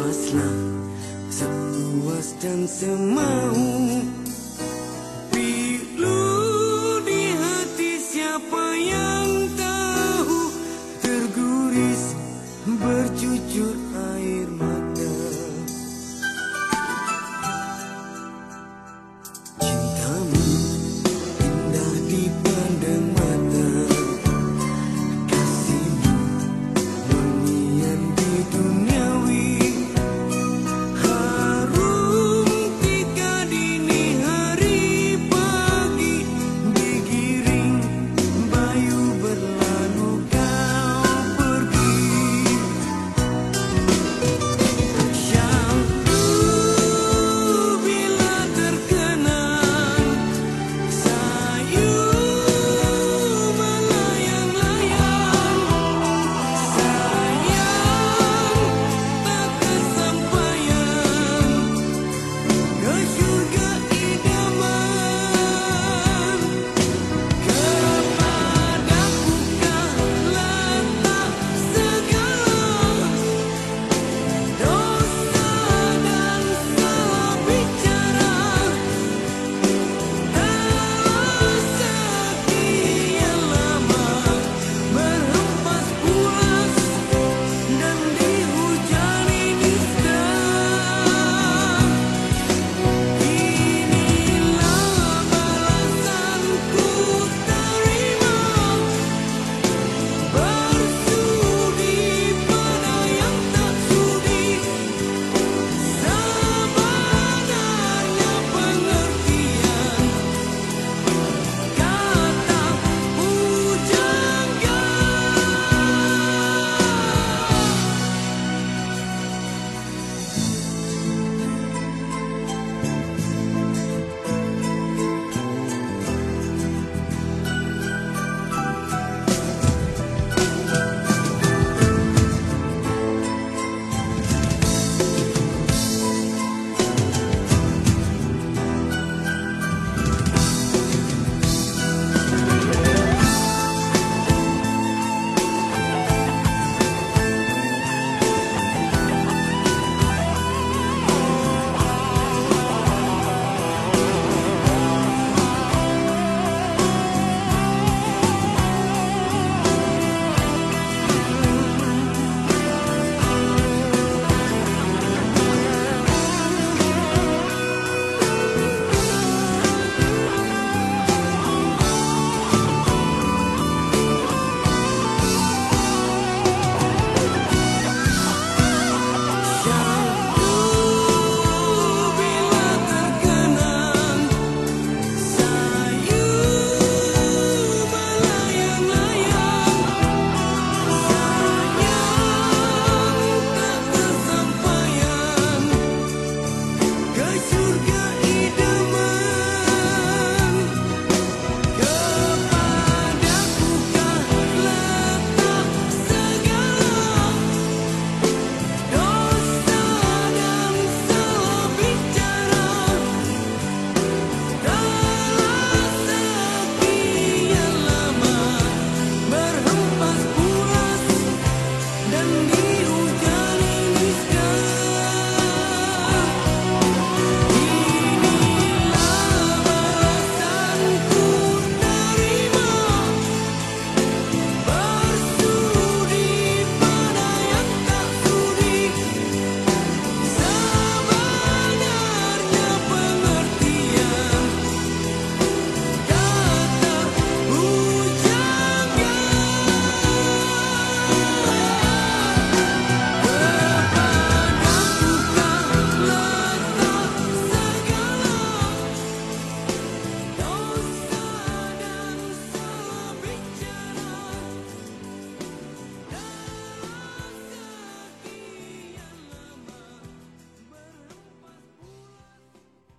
Maslam Semua dan semau.